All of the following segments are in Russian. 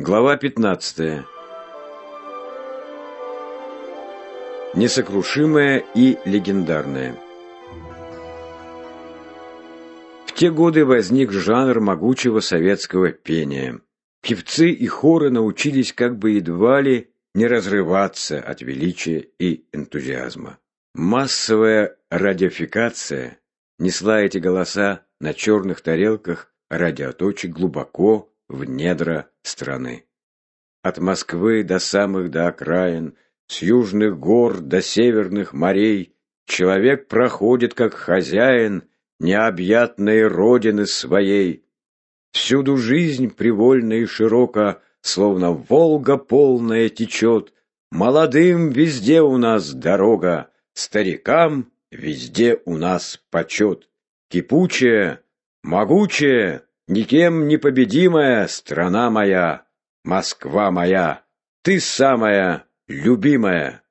Глава 15. Несокрушимое и легендарное. В те годы возник жанр могучего советского пения. Певцы и хоры научились как бы едва ли не разрываться от величия и энтузиазма. Массовая радиофикация несла эти голоса на черных тарелках радиоточек глубоко в недра страны. От Москвы до самых до окраин, с южных гор до северных морей, человек проходит как хозяин необъятной родины своей. Всюду жизнь привольна и широка, словно Волга полная течет. Молодым везде у нас дорога, старикам везде у нас почет. Кипучая, могучая, Никем не победимая страна моя, Москва моя, ты самая любимая.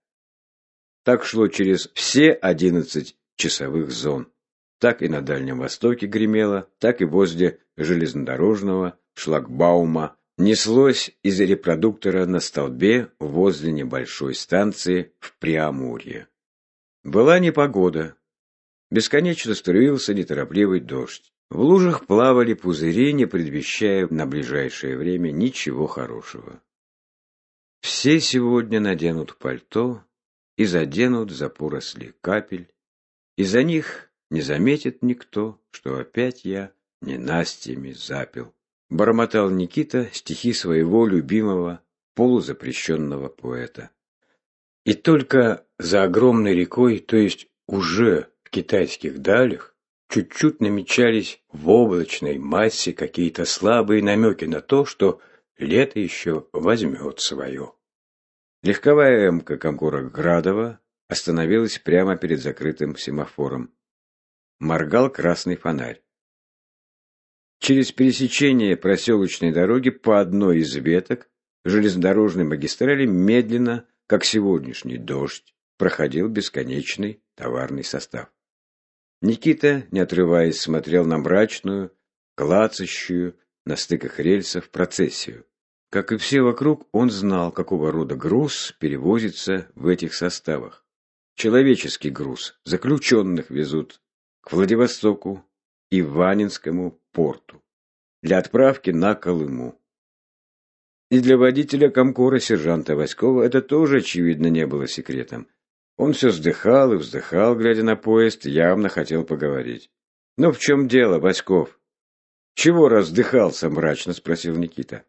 Так шло через все одиннадцать часовых зон. Так и на Дальнем Востоке гремело, так и возле железнодорожного шлагбаума неслось из репродуктора на столбе возле небольшой станции в Преамурье. Была непогода. Бесконечно струился неторопливый дождь. В лужах плавали пузыри, не предвещая на ближайшее время ничего хорошего. Все сегодня наденут пальто и заденут за поросли капель, и за них не заметит никто, что опять я ненастьями запил. Бормотал Никита стихи своего любимого полузапрещенного поэта. И только за огромной рекой, то есть уже в китайских далях, чуть-чуть намечались в облачной массе какие-то слабые намеки на то, что лето еще возьмет свое. Легковая эмка Комкора Градова остановилась прямо перед закрытым семафором. Моргал красный фонарь. Через пересечение проселочной дороги по одной из веток железнодорожной магистрали медленно, как сегодняшний дождь, проходил бесконечный товарный состав. Никита, не отрываясь, смотрел на мрачную, клацащую на стыках рельсов процессию. Как и все вокруг, он знал, какого рода груз перевозится в этих составах. Человеческий груз заключенных везут к Владивостоку и Ванинскому порту для отправки на Колыму. И для водителя комкора сержанта Васькова это тоже, очевидно, не было секретом. Он все вздыхал и вздыхал, глядя на поезд, явно хотел поговорить. «Ну в чем дело, Васьков?» «Чего раздыхался?» – мрачно спросил Никита.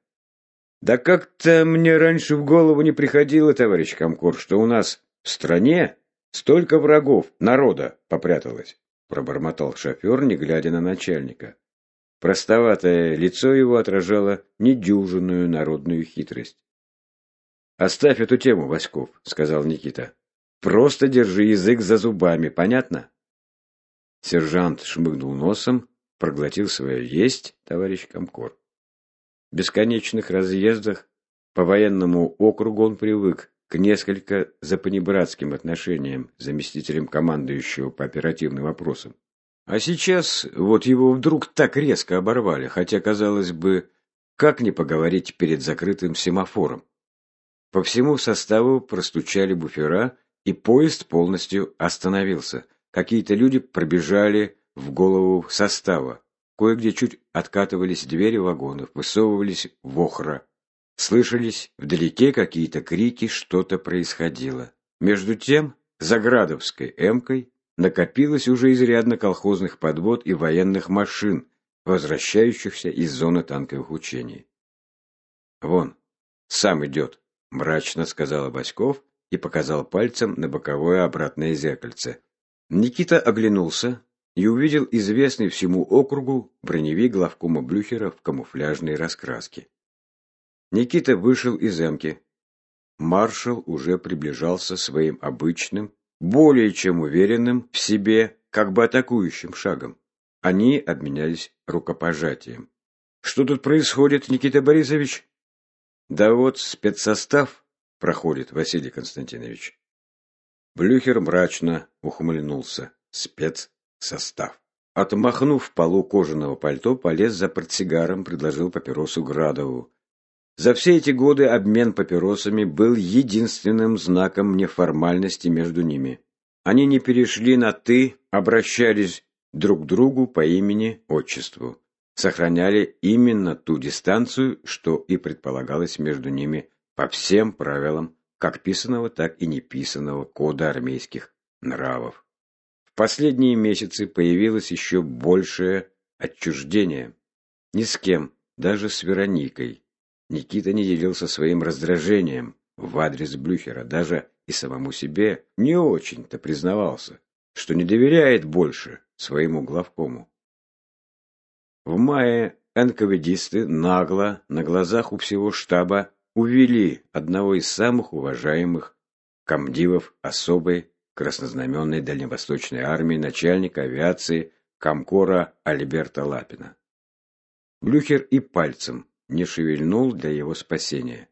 «Да как-то мне раньше в голову не приходило, товарищ Комкор, что у нас в стране столько врагов, народа попряталось», – пробормотал шофер, не глядя на начальника. Простоватое лицо его отражало недюжинную народную хитрость. «Оставь эту тему, Васьков», — сказал Никита. Просто держи язык за зубами, понятно? Сержант шмыгнул носом, проглотил свое «есть», товарищ Комкор. В бесконечных разъездах по военному округу он привык к несколько запанибратским отношениям с заместителем командующего по оперативным вопросам. А сейчас вот его вдруг так резко оборвали, хотя, казалось бы, как не поговорить перед закрытым семафором. По всему составу простучали буфера, и поезд полностью остановился. Какие-то люди пробежали в голову состава. Кое-где чуть откатывались двери вагонов, высовывались вохра. Слышались вдалеке какие-то крики, что-то происходило. Между тем, за Градовской эмкой накопилось уже изрядно колхозных подвод и военных машин, возвращающихся из зоны танковых учений. «Вон, сам идет», – мрачно сказал Баськов и показал пальцем на боковое обратное зеркальце. Никита оглянулся и увидел известный всему округу броневик главкома Блюхера в камуфляжной раскраске. Никита вышел из эмки. Маршал уже приближался своим обычным, более чем уверенным в себе, как бы атакующим шагом. Они обменялись рукопожатием. «Что тут происходит, Никита Борисович?» «Да вот спецсостав проходит, Василий Константинович. Блюхер мрачно ухмыльнулся. Спецсостав. Отмахнув полу кожаного пальто, полез за портсигаром, предложил папиросу Градову. За все эти годы обмен папиросами был единственным знаком неформальности между ними. Они не перешли на «ты», обращались друг к другу по имени-отчеству, сохраняли именно ту дистанцию, что и предполагалось между ними по всем правилам как писанного, так и неписанного кода армейских нравов. В последние месяцы появилось еще большее отчуждение. Ни с кем, даже с Вероникой, Никита не делился своим раздражением в адрес Блюхера, даже и самому себе не очень-то признавался, что не доверяет больше своему главкому. В мае НКВДисты нагло на глазах у всего штаба увели одного из самых уважаемых комдивов особой краснознаменной дальневосточной армии начальника авиации Комкора Альберта Лапина. Блюхер и пальцем не шевельнул для его спасения.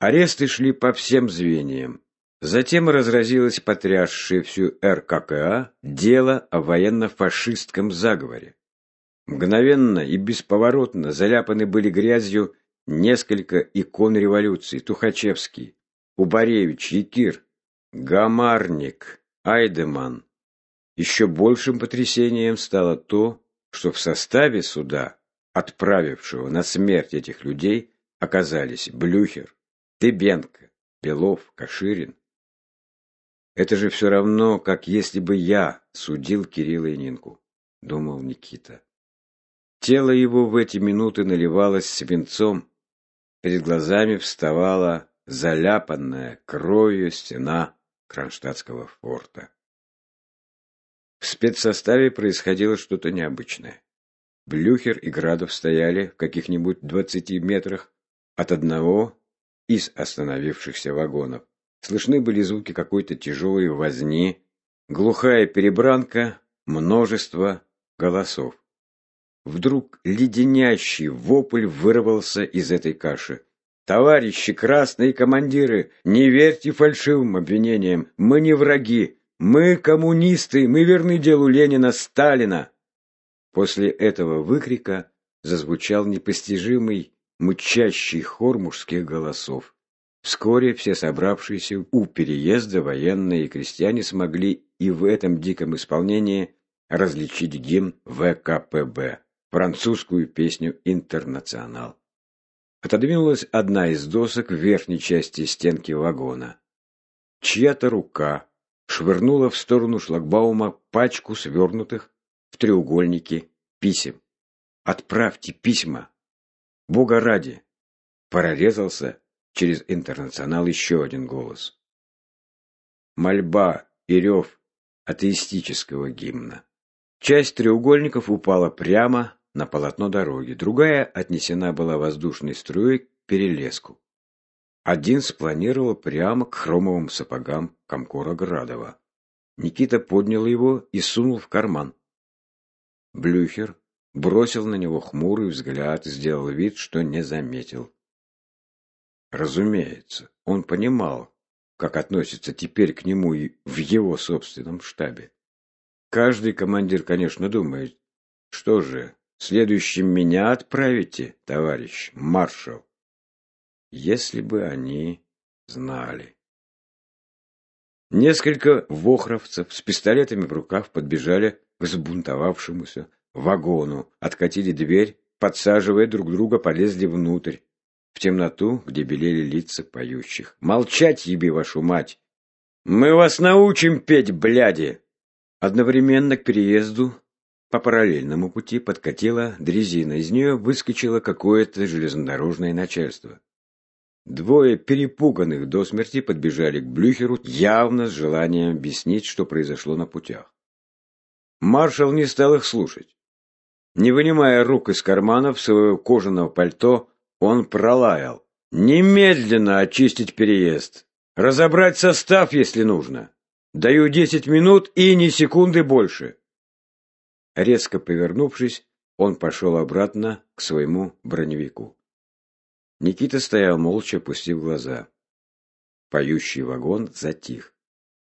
Аресты шли по всем звеньям. Затем разразилось потрясшее всю РККА дело о военно-фашистском заговоре. Мгновенно и бесповоротно заляпаны были грязью несколько икон революции. Тухачевский, Убаревич, Якир, Гамарник, Айдеман. Еще большим потрясением стало то, что в составе суда отправившего на смерть этих людей, оказались Блюхер, Тыбенко, Белов, Каширин. Это же все равно, как если бы я судил Кирилла и Нинку, думал Никита. Тело его в эти минуты наливалось свинцом, перед глазами вставала заляпанная кровью стена Кронштадтского форта. В спецсоставе происходило что-то необычное. Блюхер и Градов стояли в каких-нибудь двадцати метрах от одного из остановившихся вагонов. Слышны были звуки какой-то тяжелой возни, глухая перебранка, множество голосов. Вдруг леденящий вопль вырвался из этой каши. «Товарищи, красные командиры, не верьте фальшивым обвинениям. Мы не враги. Мы коммунисты. Мы верны делу Ленина, Сталина. После этого выкрика зазвучал непостижимый, мычащий хор мужских голосов. Вскоре все собравшиеся у переезда военные и крестьяне смогли и в этом диком исполнении различить гимн ВКПБ, французскую песню «Интернационал». Отодвинулась одна из досок в верхней части стенки вагона. Чья-то рука швырнула в сторону шлагбаума пачку свернутых в треугольнике писем. Отправьте письма. Бога ради. Прорезался через интернационал еще один голос. Мольба и рев атеистического гимна. Часть треугольников упала прямо на полотно дороги, другая отнесена была воздушной струей к перелеску. Один спланировал прямо к хромовым сапогам Комкора Градова. Никита поднял его и сунул в карман. Блюхер бросил на него хмурый взгляд и сделал вид, что не заметил. Разумеется, он понимал, как относится теперь к нему и в его собственном штабе. Каждый командир, конечно, думает, что же, следующим меня отправите, товарищ маршал. Если бы они знали. Несколько вохровцев с пистолетами в руках подбежали к взбунтовавшемуся вагону, откатили дверь, подсаживая друг друга, полезли внутрь, в темноту, где белели лица поющих. «Молчать, еби вашу мать! Мы вас научим петь, бляди!» Одновременно к переезду по параллельному пути подкатила дрезина. Из нее выскочило какое-то железнодорожное начальство. Двое перепуганных до смерти подбежали к Блюхеру, явно с желанием объяснить, что произошло на путях. Маршал не стал их слушать. Не вынимая рук из карманов своего кожаного пальто, он пролаял. «Немедленно очистить переезд! Разобрать состав, если нужно! Даю десять минут и ни секунды больше!» Резко повернувшись, он пошел обратно к своему броневику. Никита стоял молча, опустив глаза. Поющий вагон затих.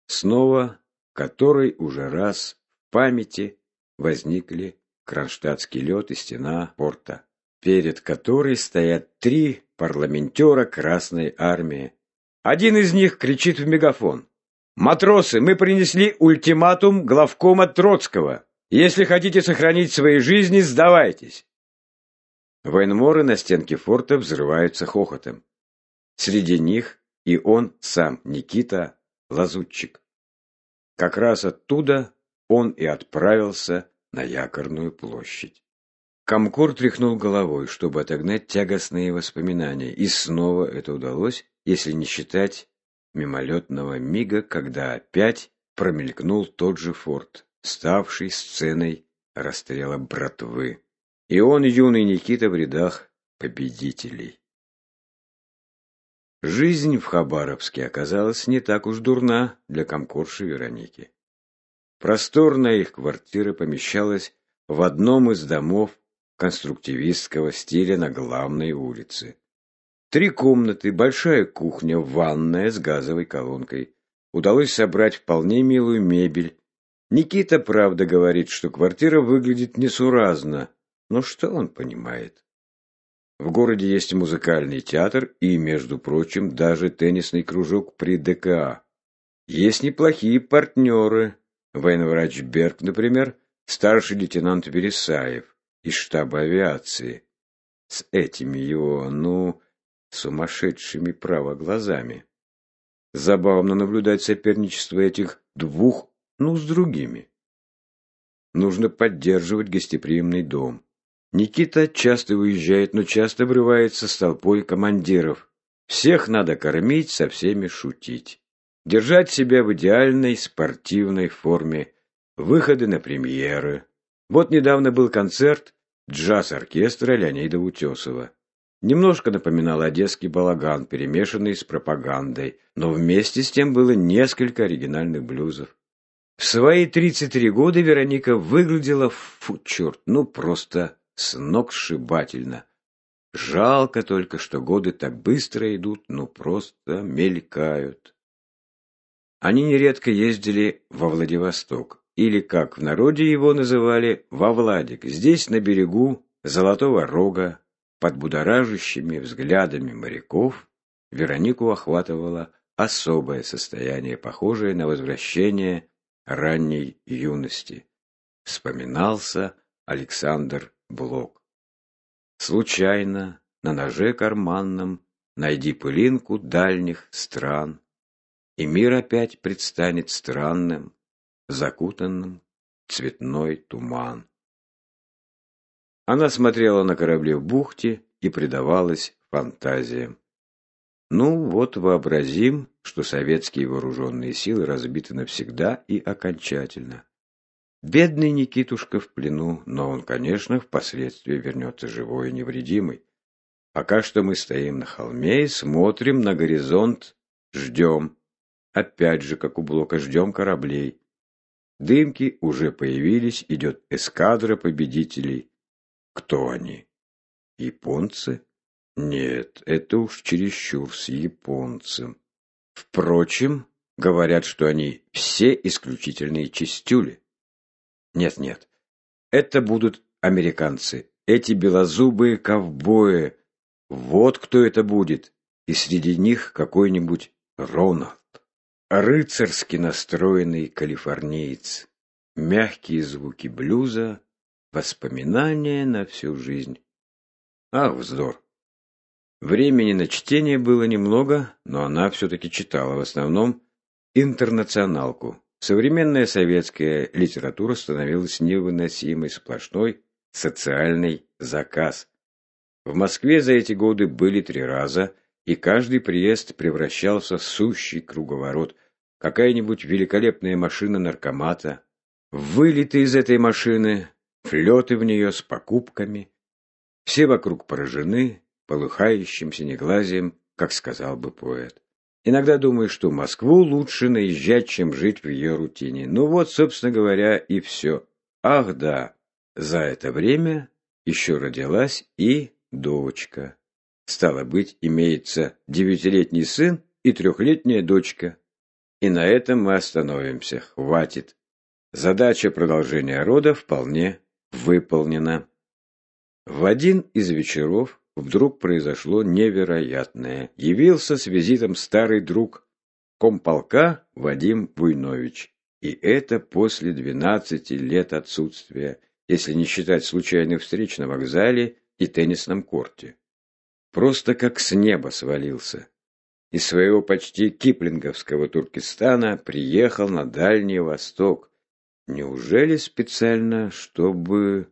Снова, который уже раз в памяти возникли Кронштадтский лед и стена порта. перед которой стоят три парламентера Красной Армии. Один из них кричит в мегафон. «Матросы, мы принесли ультиматум главкома Троцкого. Если хотите сохранить свои жизни, сдавайтесь!» Военморы на стенке форта взрываются хохотом. Среди них и он сам, Никита, лазутчик. Как раз оттуда он и отправился на якорную площадь. Комкор тряхнул головой, чтобы отогнать тягостные воспоминания, и снова это удалось, если не считать мимолетного мига, когда опять промелькнул тот же форт, ставший сценой расстрела братвы. И он, юный Никита, в рядах победителей. Жизнь в Хабаровске оказалась не так уж дурна для комкорши Вероники. Просторная их квартира помещалась в одном из домов конструктивистского стиля на главной улице. Три комнаты, большая кухня, ванная с газовой колонкой. Удалось собрать вполне милую мебель. Никита, правда, говорит, что квартира выглядит несуразно, но что он понимает? В городе есть музыкальный театр и, между прочим, даже теннисный кружок при ДКА. Есть неплохие партнеры. Военврач Берг, например, старший лейтенант Вересаев из штаба авиации. С этими его, ну, сумасшедшими право глазами. Забавно наблюдать соперничество этих двух, ну, с другими. Нужно поддерживать гостеприимный дом. Никита часто уезжает, но часто врывается с толпой командиров. Всех надо кормить, со всеми шутить. Держать себя в идеальной спортивной форме. Выходы на премьеры. Вот недавно был концерт джаз-оркестра Леонида Утесова. Немножко напоминал одесский балаган, перемешанный с пропагандой, но вместе с тем было несколько оригинальных блюзов. В свои 33 года Вероника выглядела, фу, черт, ну просто сногсшибательно. Жалко только, что годы так быстро идут, ну просто мелькают. Они нередко ездили во Владивосток, или, как в народе его называли, во Владик. Здесь, на берегу Золотого Рога, под будоражащими взглядами моряков, Веронику охватывало особое состояние, похожее на возвращение ранней юности. Вспоминался Александр Блок. Случайно на ноже карманном найди пылинку дальних стран, и мир опять предстанет странным, закутанным цветной туман. Она смотрела на корабли в бухте и предавалась фантазиям. Ну вот вообразим, что советские вооруженные силы разбиты навсегда и окончательно. Бедный Никитушка в плену, но он, конечно, впоследствии вернется живой и невредимый. Пока что мы стоим на холме и смотрим на горизонт, ждем. Опять же, как у Блока, ждем кораблей. Дымки уже появились, идет эскадра победителей. Кто они? Японцы? Нет, это уж чересчур с японцем. Впрочем, говорят, что они все исключительные чистюли. Нет-нет, это будут американцы, эти белозубые ковбои. Вот кто это будет, и среди них какой-нибудь Рональд. Рыцарски настроенный калифорниец. Мягкие звуки блюза, воспоминания на всю жизнь. Ах, вздор! Времени на чтение было немного, но она все-таки читала в основном интернационалку. Современная советская литература становилась невыносимой, сплошной социальный заказ. В Москве за эти годы были три раза, и каждый приезд превращался в сущий круговорот. Какая-нибудь великолепная машина наркомата, вылеты из этой машины, флеты в нее с покупками. Все вокруг поражены полыхающим синеглазием, как сказал бы поэт. Иногда думаю, что Москву лучше наезжать, чем жить в ее рутине. Ну вот, собственно говоря, и все. Ах да, за это время еще родилась и дочка. Стало быть, имеется девятилетний сын и трехлетняя дочка. И на этом мы остановимся. Хватит. Задача продолжения рода вполне выполнена. В один из вечеров вдруг произошло невероятное. Явился с визитом старый друг комполка Вадим Буйнович. И это после двенадцати лет отсутствия, если не считать случайных встреч на вокзале и теннисном корте. Просто как с неба свалился. Из своего почти киплинговского Туркестана приехал на Дальний Восток. Неужели специально, чтобы...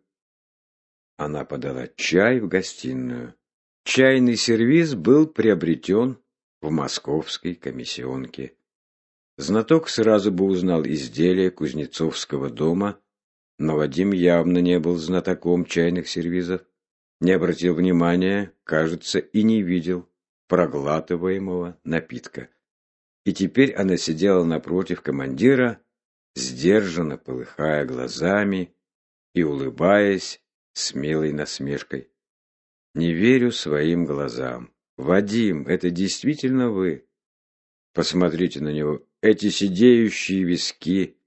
Она подала чай в гостиную. Чайный сервиз был приобретен в московской комиссионке. Знаток сразу бы узнал изделие Кузнецовского дома, но Вадим явно не был знатоком чайных сервизов, не обратил внимания, кажется, и не видел проглатываемого напитка. И теперь она сидела напротив командира, сдержанно полыхая глазами и улыбаясь, смелой насмешкой. «Не верю своим глазам. Вадим, это действительно вы? Посмотрите на него. Эти сидеющие виски,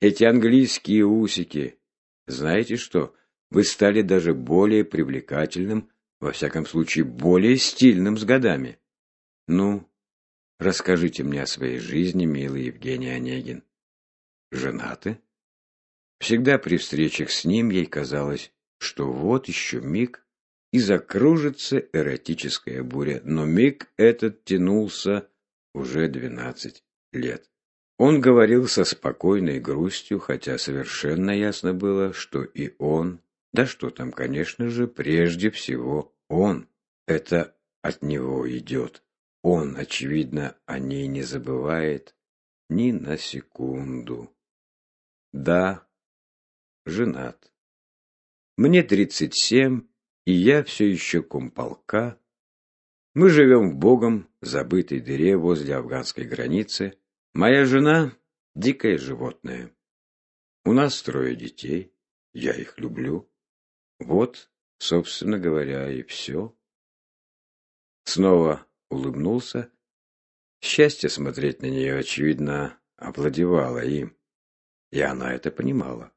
эти английские усики. Знаете что? Вы стали даже более привлекательным, во всяком случае, более стильным с годами. Ну, расскажите мне о своей жизни, милый Евгений Онегин. Женаты? Всегда при встречах с ним ей казалось, что вот еще миг, и закружится эротическая буря, но миг этот тянулся уже двенадцать лет. Он говорил со спокойной грустью, хотя совершенно ясно было, что и он, да что там, конечно же, прежде всего он, это от него идет. Он, очевидно, о ней не забывает ни на секунду. Да, женат. Мне 37, и я все еще комполка. Мы живем в богом забытой дыре возле афганской границы. Моя жена — дикое животное. У нас трое детей. Я их люблю. Вот, собственно говоря, и все. Снова улыбнулся. Счастье смотреть на нее, очевидно, овладевало им. И она это понимала.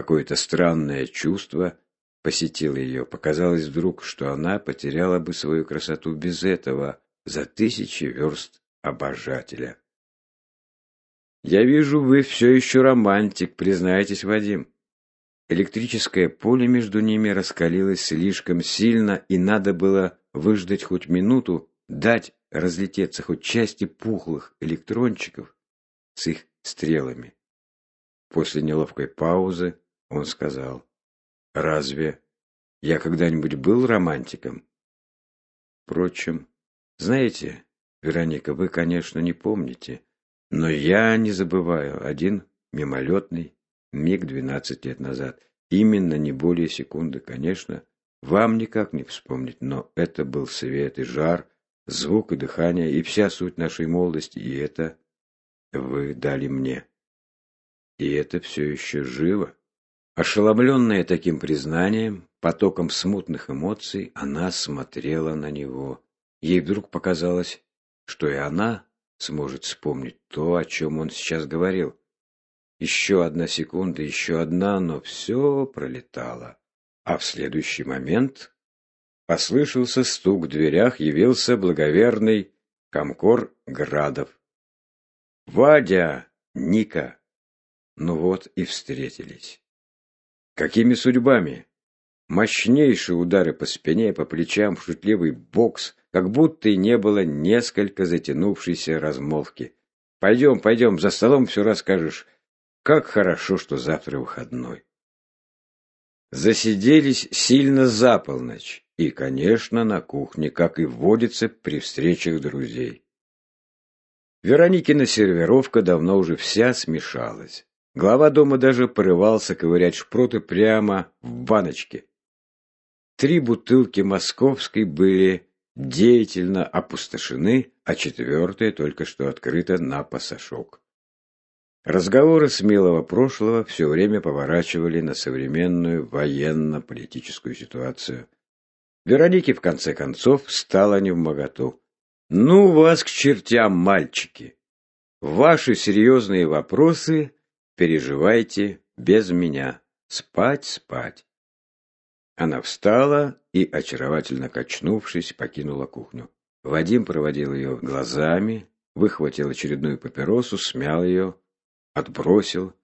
Какое-то странное чувство посетило ее. Показалось вдруг, что она потеряла бы свою красоту без этого за тысячи верст обожателя. «Я вижу, вы все еще романтик, признайтесь, Вадим». Электрическое поле между ними раскалилось слишком сильно, и надо было выждать хоть минуту, дать разлететься хоть части пухлых электрончиков с их стрелами. После неловкой паузы он сказал, «Разве я когда-нибудь был романтиком?» Впрочем, знаете, Вероника, вы, конечно, не помните, но я не забываю один мимолетный миг двенадцать лет назад. Именно не более секунды, конечно. Вам никак не вспомнить, но это был свет и жар, звук и дыхание, и вся суть нашей молодости, и это вы дали мне. И это все еще живо. Ошеломленная таким признанием, потоком смутных эмоций, она смотрела на него. Ей вдруг показалось, что и она сможет вспомнить то, о чем он сейчас говорил. Еще одна секунда, еще одна, но все пролетало. А в следующий момент послышался стук в дверях, явился благоверный Комкор Градов. «Вадя! Ника!» Ну вот и встретились. Какими судьбами? Мощнейшие удары по спине, по плечам, шутливый бокс, как будто и не было несколько затянувшейся размолвки. «Пойдем, пойдем, за столом все расскажешь. Как хорошо, что завтра выходной». Засиделись сильно за полночь, и, конечно, на кухне, как и водится при встречах друзей. Вероникина сервировка давно уже вся смешалась. Глава дома даже порывался ковырять шпроты прямо в баночке. Три бутылки московской были деятельно опустошены, а четвертая только что открыта на пасашок. Разговоры смелого прошлого все время поворачивали на современную военно-политическую ситуацию. Веронике, в конце концов, стало невмоготу. «Ну вас к чертям, мальчики! Ваши серьезные вопросы переживайте без меня. Спать, спать. Она встала и, очаровательно качнувшись, покинула кухню. Вадим проводил ее глазами, выхватил очередную папиросу, смял ее, отбросил,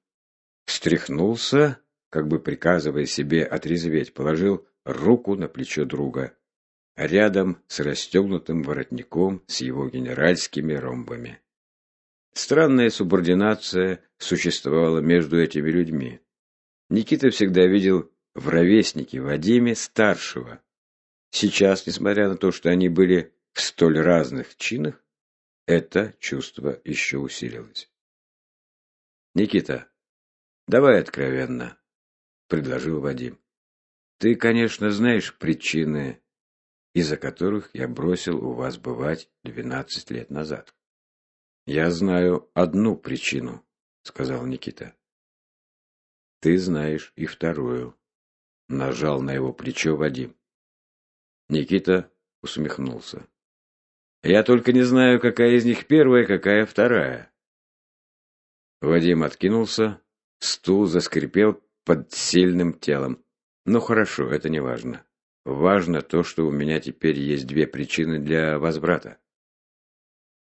встряхнулся, как бы приказывая себе отрезветь, положил руку на плечо друга, рядом с расстегнутым воротником с его генеральскими ромбами. Странная субординация существовала между этими людьми. Никита всегда видел в ровеснике Вадиме старшего. Сейчас, несмотря на то, что они были в столь разных чинах, это чувство еще усилилось. «Никита, давай откровенно», — предложил Вадим. «Ты, конечно, знаешь причины, из-за которых я бросил у вас бывать двенадцать лет назад». «Я знаю одну причину», — сказал Никита. «Ты знаешь и вторую», — нажал на его плечо Вадим. Никита усмехнулся. «Я только не знаю, какая из них первая, какая вторая». Вадим откинулся, стул заскрипел под сильным телом. Ну хорошо, это не важно. Важно то, что у меня теперь есть две причины для возврата.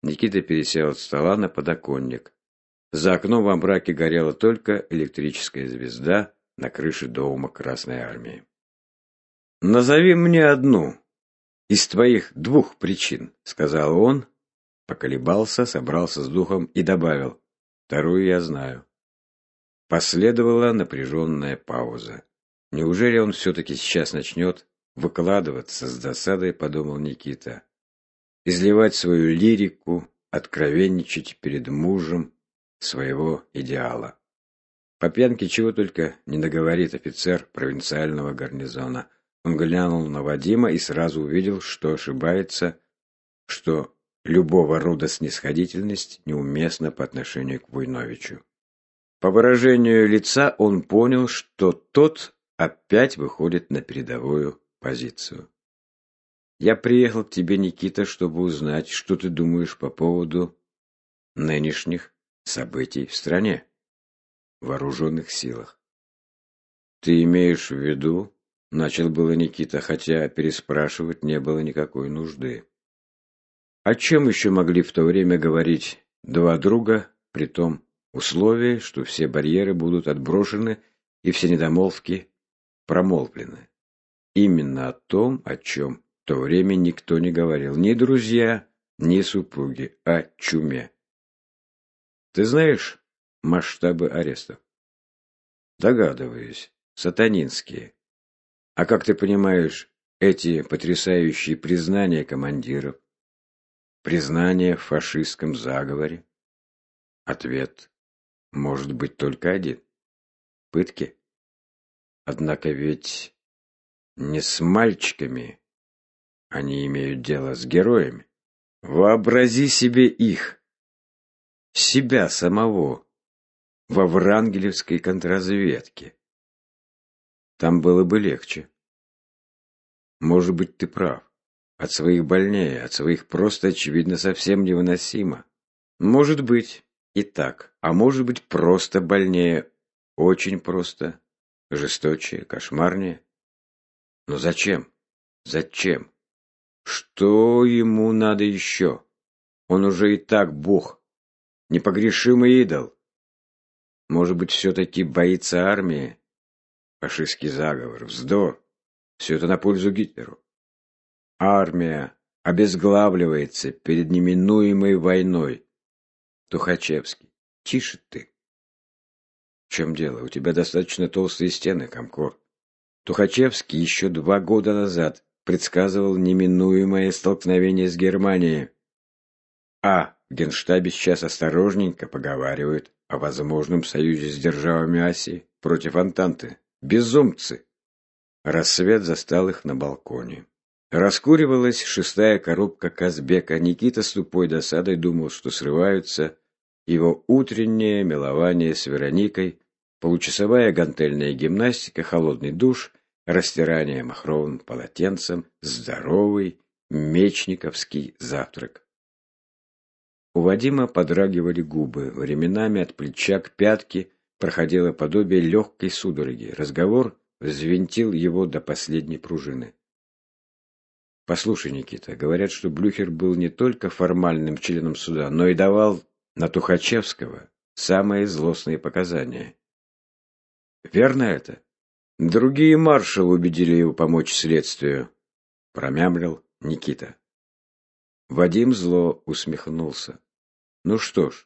Никита пересел от стола на подоконник. За окном во мраке горела только электрическая звезда на крыше дома Красной Армии. «Назови мне одну из твоих двух причин», — сказал он, поколебался, собрался с духом и добавил. «Вторую я знаю». Последовала напряженная пауза. Неужели он все-таки сейчас начнет выкладываться с досадой, подумал Никита. Изливать свою лирику, откровенничать перед мужем своего идеала. По пьянке чего только не наговорит офицер провинциального гарнизона. Он глянул на Вадима и сразу увидел, что ошибается, что любого рода снисходительность неуместна по отношению к Войновичу. По выражению лица он понял, что тот опять выходит на передовую позицию. «Я приехал к тебе, Никита, чтобы узнать, что ты думаешь по поводу нынешних событий в стране, в вооруженных силах». «Ты имеешь в виду?» — начал было Никита, хотя переспрашивать не было никакой нужды. О чем еще могли в то время говорить два друга, при том условии, что все барьеры будут отброшены и все недомолвки промолвлены. Именно о том, о чем то время никто не говорил, ни друзья, ни супруги, о чуме. Ты знаешь масштабы арестов? Догадываюсь, сатанинские. А как ты понимаешь эти потрясающие признания командиров? Признания в фашистском заговоре? Ответ может быть только один. Пытки. Однако ведь не с мальчиками. Они имеют дело с героями. Вообрази себе их. Себя самого. Во Врангелевской контрразведке. Там было бы легче. Может быть, ты прав. От своих больнее, от своих просто, очевидно, совсем невыносимо. Может быть. И так, а может быть просто больнее, очень просто, жесточе, кошмарнее. Но зачем? Зачем? Что ему надо еще? Он уже и так бог, непогрешимый идол. Может быть, все-таки боится армии? Фашистский заговор, вздор. Все это на пользу Гитлеру. Армия обезглавливается перед неминуемой войной. Тухачевский. Тише ты. В чем дело? У тебя достаточно толстые стены, Комкор. Тухачевский еще два года назад предсказывал неминуемое столкновение с Германией. А в Генштабе сейчас осторожненько поговаривают о возможном союзе с державами Асии против Антанты. Безумцы! Рассвет застал их на балконе. Раскуривалась шестая коробка Казбека. Никита с тупой досадой думал, что срываются его утреннее милование с Вероникой, получасовая гантельная гимнастика, холодный душ, растирание махровым полотенцем, здоровый мечниковский завтрак. У Вадима подрагивали губы, временами от плеча к пятке проходило подобие легкой судороги. Разговор взвинтил его до последней пружины. Послушай, Никита, говорят, что Блюхер был не только формальным членом суда, но и давал на Тухачевского самые злостные показания. Верно это? Другие маршалы убедили его помочь следствию, промямлил Никита. Вадим зло усмехнулся. Ну что ж,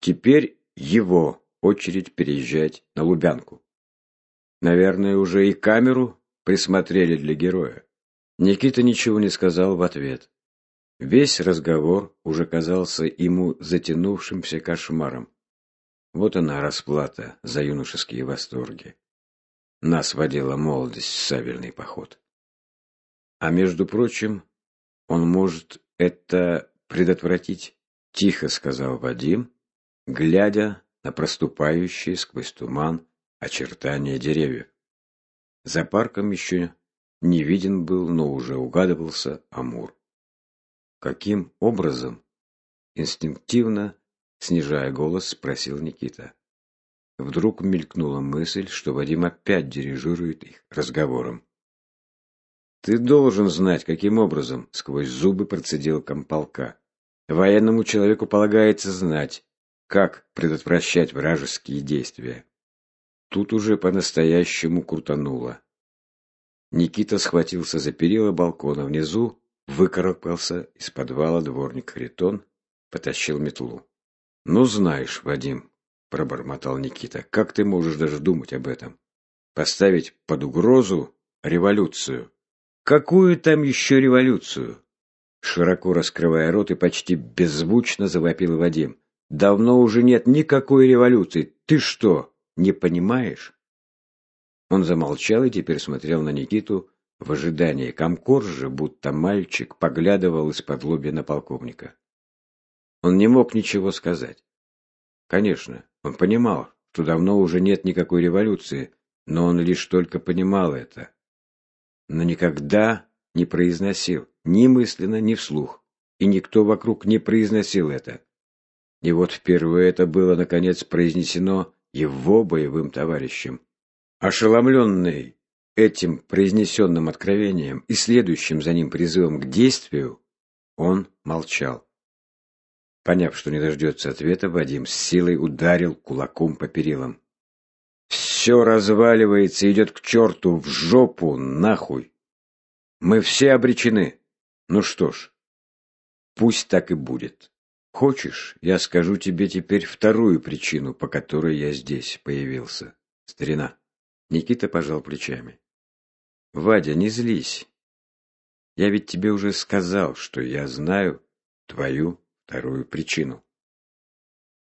теперь его очередь переезжать на Лубянку. Наверное, уже и камеру присмотрели для героя. Никита ничего не сказал в ответ. Весь разговор уже казался ему затянувшимся кошмаром. Вот она расплата за юношеские восторги. Нас водила молодость в сабельный поход. А между прочим, он может это предотвратить, тихо сказал Вадим, глядя на проступающие сквозь туман очертания деревьев. За парком еще не виден был, но уже угадывался Амур. Каким образом? Инстинктивно, снижая голос, спросил Никита. Вдруг мелькнула мысль, что Вадим опять дирижирует их разговором. «Ты должен знать, каким образом», — сквозь зубы процедил комполка. «Военному человеку полагается знать, как предотвращать вражеские действия». Тут уже по-настоящему крутануло. Никита схватился за перила балкона внизу, выкарабкался из подвала дворник Харитон, потащил метлу. «Ну, знаешь, Вадим», — пробормотал Никита, — «как ты можешь даже думать об этом? Поставить под угрозу революцию?» «Какую там еще революцию?» Широко раскрывая рот и почти беззвучно завопил Вадим. «Давно уже нет никакой революции. Ты что, не понимаешь?» Он замолчал и теперь смотрел на Никиту в ожидании. Комкор же, будто мальчик, поглядывал из-под лобья на полковника. Он не мог ничего сказать. Конечно, он понимал, что давно уже нет никакой революции, но он лишь только понимал это. Но никогда не произносил, ни мысленно, ни вслух. И никто вокруг не произносил это. И вот впервые это было, наконец, произнесено его боевым товарищем. Ошеломленный этим произнесенным откровением и следующим за ним призывом к действию, он молчал. Поняв, что не дождется ответа, Вадим с силой ударил кулаком по перилам. «Все разваливается, идет к черту, в жопу, нахуй! Мы все обречены. Ну что ж, пусть так и будет. Хочешь, я скажу тебе теперь вторую причину, по которой я здесь появился, старина?» Никита пожал плечами. «Вадя, не злись. Я ведь тебе уже сказал, что я знаю твою вторую причину.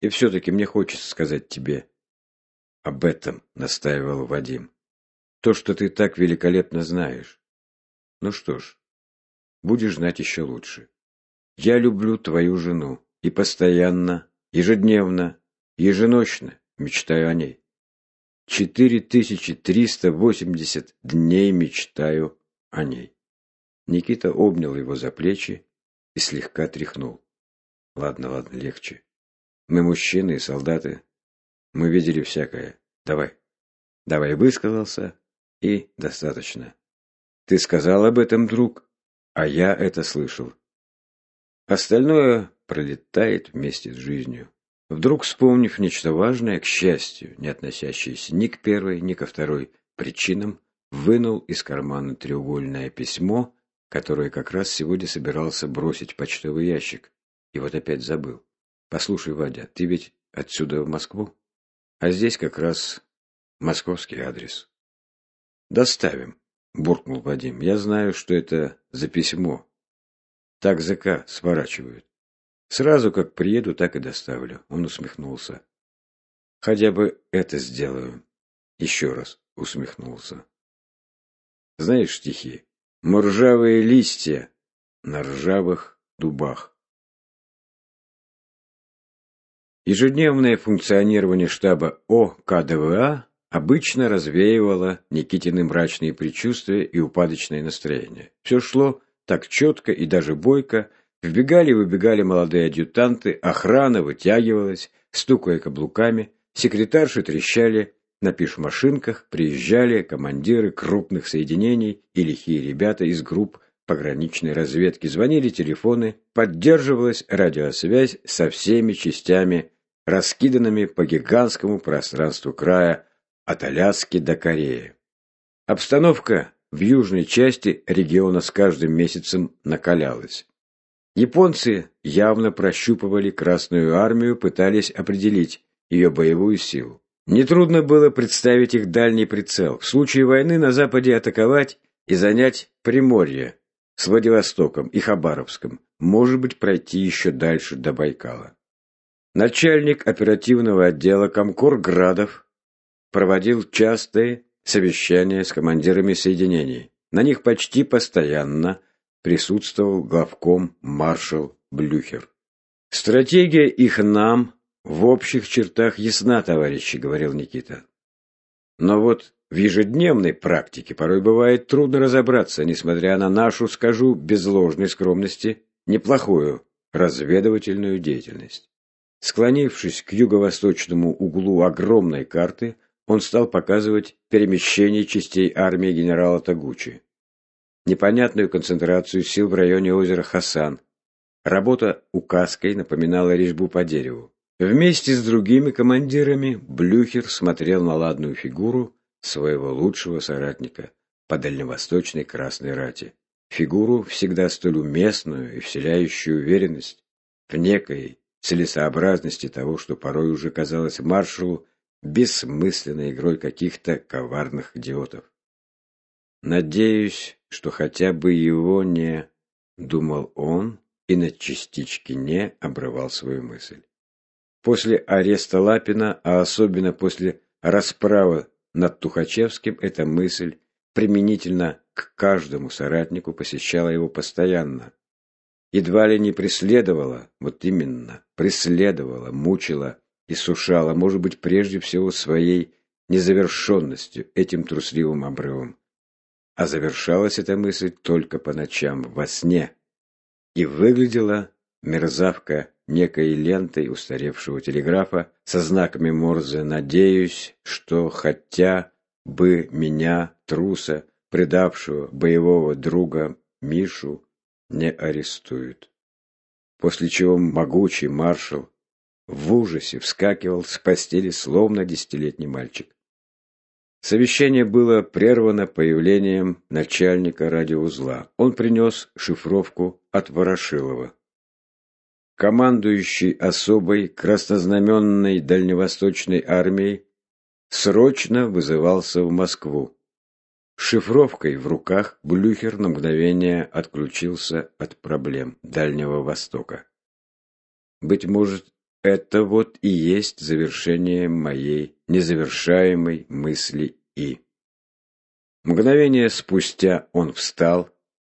И все-таки мне хочется сказать тебе об этом, настаивал Вадим. То, что ты так великолепно знаешь. Ну что ж, будешь знать еще лучше. Я люблю твою жену и постоянно, ежедневно, еженочно мечтаю о ней. Четыре тысячи триста восемьдесят дней мечтаю о ней. Никита обнял его за плечи и слегка тряхнул. Ладно, ладно, легче. Мы мужчины и солдаты. Мы видели всякое. Давай. Давай, высказался. И достаточно. Ты сказал об этом, друг, а я это слышал. Остальное пролетает вместе с жизнью. Вдруг вспомнив нечто важное, к счастью, не относящееся ни к первой, ни ко второй причинам, вынул из кармана треугольное письмо, которое как раз сегодня собирался бросить в почтовый ящик. И вот опять забыл. Послушай, Вадя, ты ведь отсюда в Москву? А здесь как раз московский адрес. Доставим, буркнул Вадим. Я знаю, что это за письмо. Так ЗК сворачивают. Сразу как приеду, так и доставлю. Он усмехнулся. Хотя бы это сделаю. Еще раз усмехнулся. Знаешь стихи? Муржавые листья на ржавых дубах. Ежедневное функционирование штаба ОКДВА обычно развеивало Никитины мрачные предчувствия и упадочное настроение. Все шло так четко и даже бойко, вбегали-выбегали молодые адъютанты, охрана вытягивалась, стукая каблуками, секретарши трещали на пешмашинках приезжали командиры крупных соединений и лихие ребята из групп пограничной разведки. Звонили телефоны, поддерживалась радиосвязь со всеми частями, раскиданными по гигантскому пространству края от Аляски до Кореи. Обстановка в южной части региона с каждым месяцем накалялась. Японцы явно прощупывали Красную армию, пытались определить ее боевую силу. Нетрудно было представить их дальний прицел. В случае войны на Западе атаковать и занять Приморье с Владивостоком и Хабаровском, может быть, пройти еще дальше до Байкала. Начальник оперативного отдела Комкор Градов проводил частые совещания с командирами соединений. На них почти постоянно присутствовал главком маршал Блюхер. Стратегия их нам в общих чертах ясна, товарищи, говорил Никита. Но вот в ежедневной практике порой бывает трудно разобраться, несмотря на нашу, скажу, без ложной скромности, неплохую разведывательную деятельность. Склонившись к юго-восточному углу огромной карты, он стал показывать перемещение частей армии генерала Тагучи. Непонятную концентрацию сил в районе озера Хасан. Работа указкой напоминала резьбу по дереву. Вместе с другими командирами Блюхер смотрел на ладную фигуру своего лучшего соратника по дальневосточной Красной Рати. Фигуру, всегда столь уместную и вселяющую уверенность в некой целесообразности того, что порой уже казалось маршалу бессмысленной игрой каких-то коварных идиотов. Надеюсь, что хотя бы его не думал он и на частички не обрывал свою мысль. После ареста Лапина, а особенно после расправы над Тухачевским, эта мысль применительно к каждому соратнику посещала его постоянно. Едва ли не преследовала, вот именно, преследовала, мучила и сушала, может быть, прежде всего своей незавершенностью, этим трусливым обрывом. А завершалась эта мысль только по ночам, во сне. И выглядела мерзавка некой лентой устаревшего телеграфа со знаками Морзе «Надеюсь, что хотя бы меня, труса, предавшего боевого друга Мишу, не арестуют». После чего могучий маршал в ужасе вскакивал с постели, словно десятилетний мальчик. Совещание было прервано появлением начальника радиоузла. Он принес шифровку от Ворошилова командующий особой краснознаменной дальневосточной армией, срочно вызывался в Москву. Шифровкой в руках Блюхер на мгновение отключился от проблем Дальнего Востока. Быть может, это вот и есть завершение моей незавершаемой мысли И. Мгновение спустя он встал,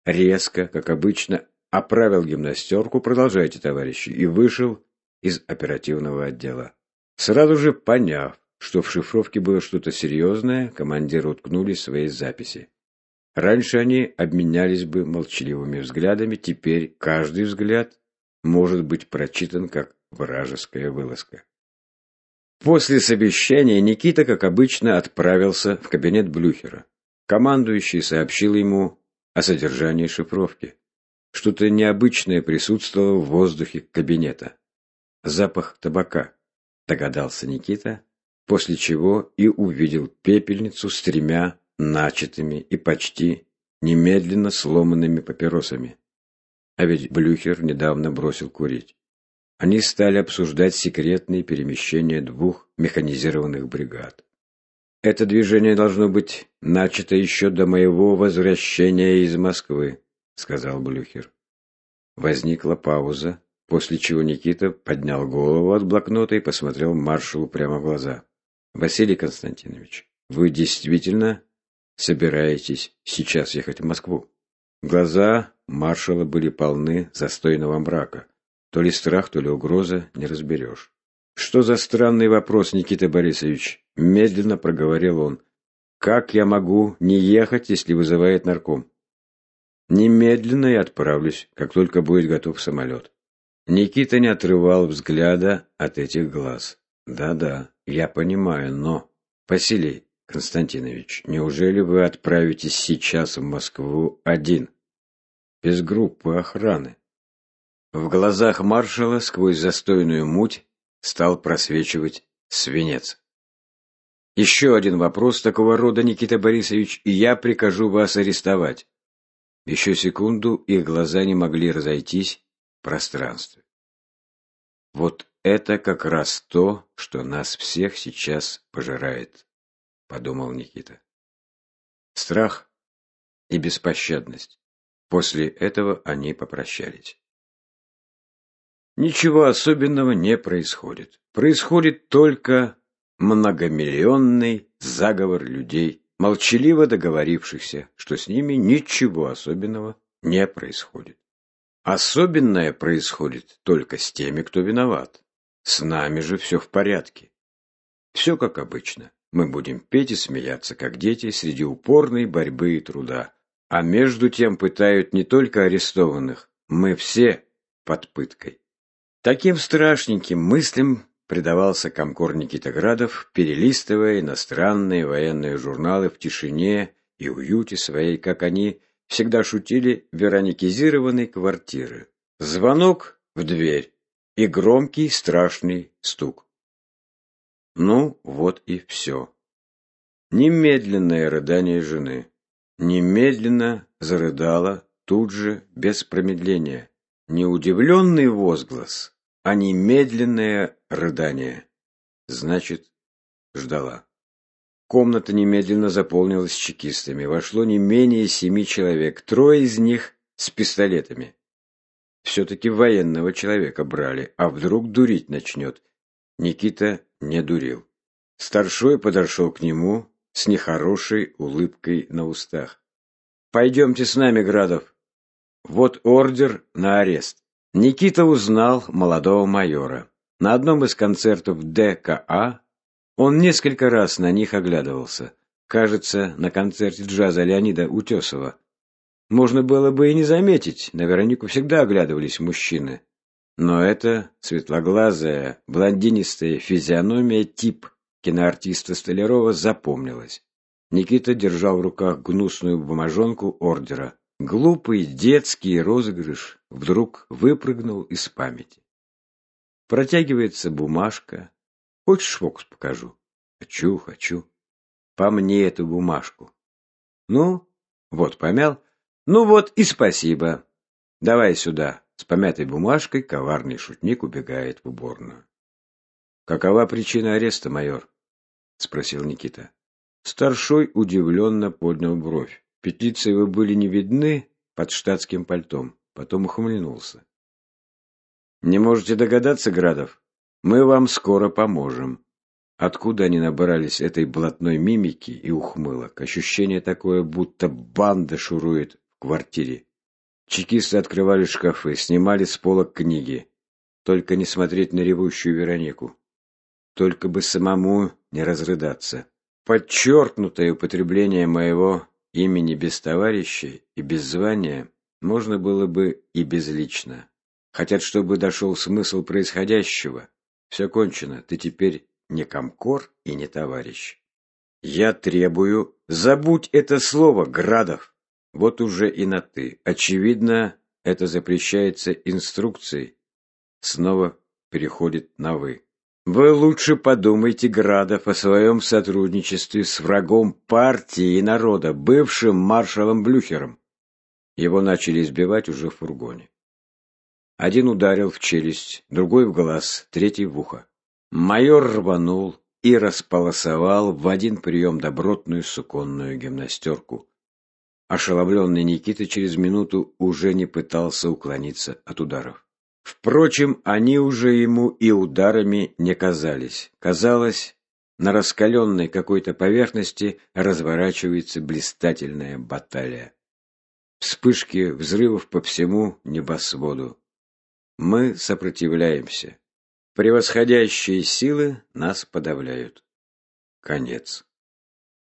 резко, как обычно, оправил гимнастерку, продолжайте, товарищи, и вышел из оперативного отдела. Сразу же поняв, что в шифровке было что-то серьезное, командиры уткнулись в свои записи. Раньше они обменялись бы молчаливыми взглядами, теперь каждый взгляд может быть прочитан как вражеская вылазка. После совещания Никита, как обычно, отправился в кабинет Блюхера. Командующий сообщил ему о содержании шифровки. Что-то необычное присутствовало в воздухе кабинета. Запах табака, догадался Никита, после чего и увидел пепельницу с тремя начатыми и почти немедленно сломанными папиросами. А ведь Блюхер недавно бросил курить. Они стали обсуждать секретные перемещения двух механизированных бригад. Это движение должно быть начато еще до моего возвращения из Москвы сказал Блюхер. Возникла пауза, после чего Никита поднял голову от блокнота и посмотрел маршалу прямо в глаза. Василий Константинович, вы действительно собираетесь сейчас ехать в Москву? Глаза маршала были полны застойного мрака. То ли страх, то ли угроза, не разберешь. Что за странный вопрос, Никита Борисович? Медленно проговорил он. Как я могу не ехать, если вызывает нарком? Немедленно я отправлюсь, как только будет готов самолет. Никита не отрывал взгляда от этих глаз. Да-да, я понимаю, но... Василий Константинович, неужели вы отправитесь сейчас в Москву один, без группы охраны? В глазах маршала сквозь застойную муть стал просвечивать свинец. Еще один вопрос такого рода, Никита Борисович, и я прикажу вас арестовать. Еще секунду их глаза не могли разойтись в пространстве. Вот это как раз то, что нас всех сейчас пожирает, подумал Никита. Страх и беспощадность. После этого они попрощались. Ничего особенного не происходит. Происходит только многомиллионный заговор людей, молчаливо договорившихся, что с ними ничего особенного не происходит. Особенное происходит только с теми, кто виноват. С нами же все в порядке. Все как обычно. Мы будем петь и смеяться, как дети, среди упорной борьбы и труда. А между тем пытают не только арестованных, мы все под пыткой. Таким страшненьким мыслям предавался комкор Никита Градов, перелистывая иностранные военные журналы в тишине и уюте своей, как они всегда шутили, вероникизированной квартиры. Звонок в дверь и громкий страшный стук. Ну, вот и все. Немедленное рыдание жены. Немедленно зарыдала, тут же, без промедления. Неудивленный возглас, а немедленное рыдание. Значит, ждала. Комната немедленно заполнилась чекистами. Вошло не менее семи человек, трое из них с пистолетами. Все-таки военного человека брали, а вдруг дурить начнет. Никита не дурил. Старшой подошел к нему с нехорошей улыбкой на устах. «Пойдемте с нами, Градов. Вот ордер на арест». Никита узнал молодого майора. На одном из концертов ДКА он несколько раз на них оглядывался. Кажется, на концерте джаза Леонида Утесова. Можно было бы и не заметить, на Веронику всегда оглядывались мужчины. Но это светлоглазая, блондинистая физиономия тип киноартиста Столярова запомнилась. Никита держал в руках гнусную бумажонку ордера. Глупый детский розыгрыш вдруг выпрыгнул из памяти. Протягивается бумажка. Хочешь, Фокс, покажу? Хочу, хочу. По мне эту бумажку. Ну, вот помял. Ну вот и спасибо. Давай сюда. С помятой бумажкой коварный шутник убегает в уборную. Какова причина ареста, майор? Спросил Никита. Старшой удивленно поднял бровь. Петлицы его были не видны под штатским пальтом. Потом ухмыльнулся. «Не можете догадаться, Градов? Мы вам скоро поможем». Откуда они набрались этой блатной мимики и ухмылок? Ощущение такое, будто банда шурует в квартире. Чекисты открывали шкафы, снимали с полок книги. Только не смотреть на ревущую Веронику. Только бы самому не разрыдаться. Подчеркнутое употребление моего имени без товарищей и без звания можно было бы и безлично. Хотят, чтобы дошел смысл происходящего. Все кончено, ты теперь не комкор и не товарищ. Я требую, забудь это слово, Градов. Вот уже и на «ты». Очевидно, это запрещается инструкцией. Снова переходит на «вы». Вы лучше подумайте, Градов, о своем сотрудничестве с врагом партии и народа, бывшим маршалом Блюхером. Его начали избивать уже в фургоне. Один ударил в челюсть, другой в глаз, третий в ухо. Майор рванул и располосовал в один прием добротную суконную гимнастерку. Ошеломленный Никита через минуту уже не пытался уклониться от ударов. Впрочем, они уже ему и ударами не казались. Казалось, на раскаленной какой-то поверхности разворачивается блистательная баталия. Вспышки взрывов по всему небосводу. Мы сопротивляемся. Превосходящие силы нас подавляют. Конец.